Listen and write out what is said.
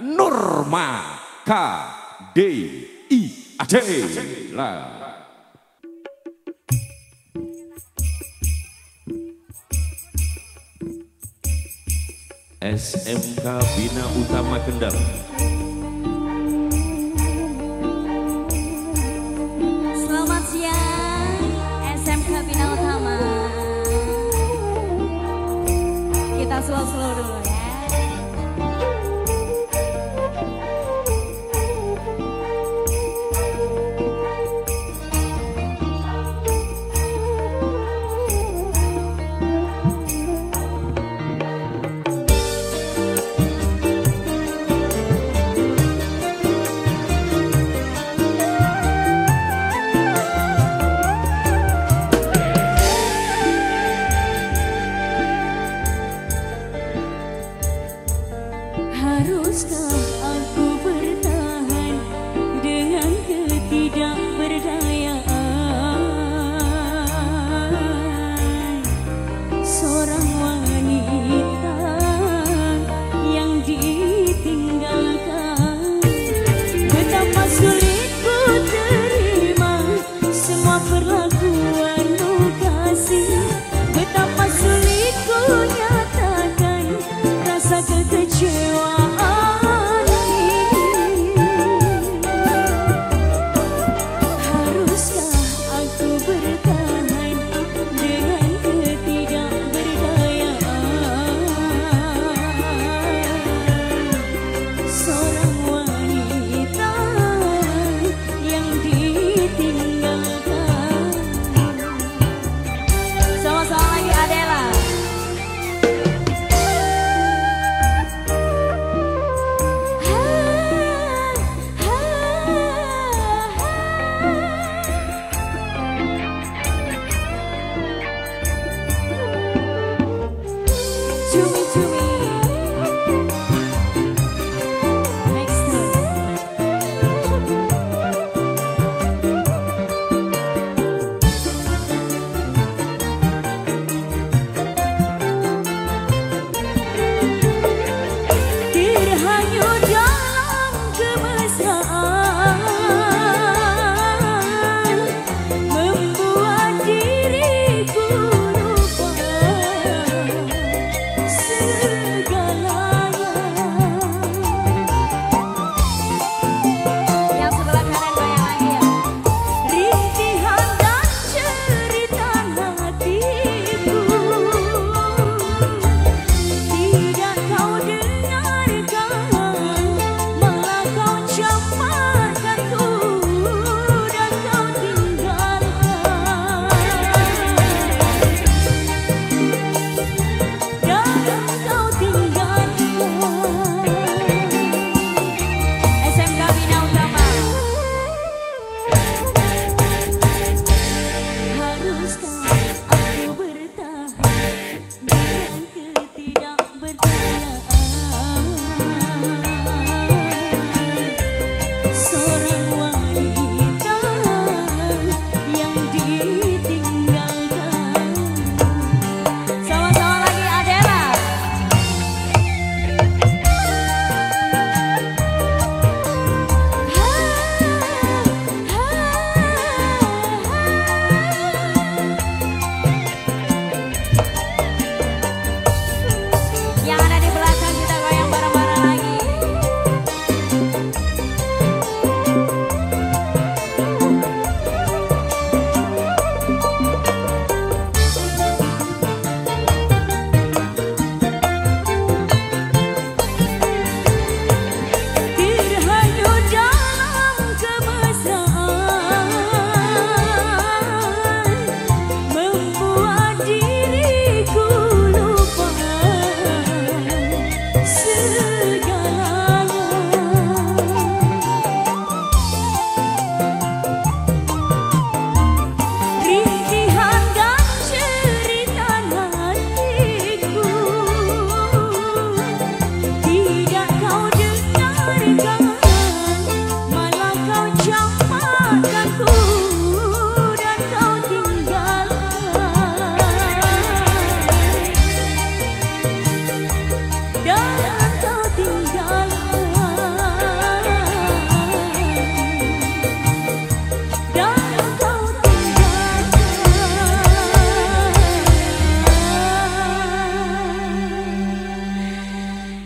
Norma K D I Adela. SMK Bina Utama Kendal. Selamat siang SMK Bina Utama. Kita slow-slow dulu. haruskah kecewa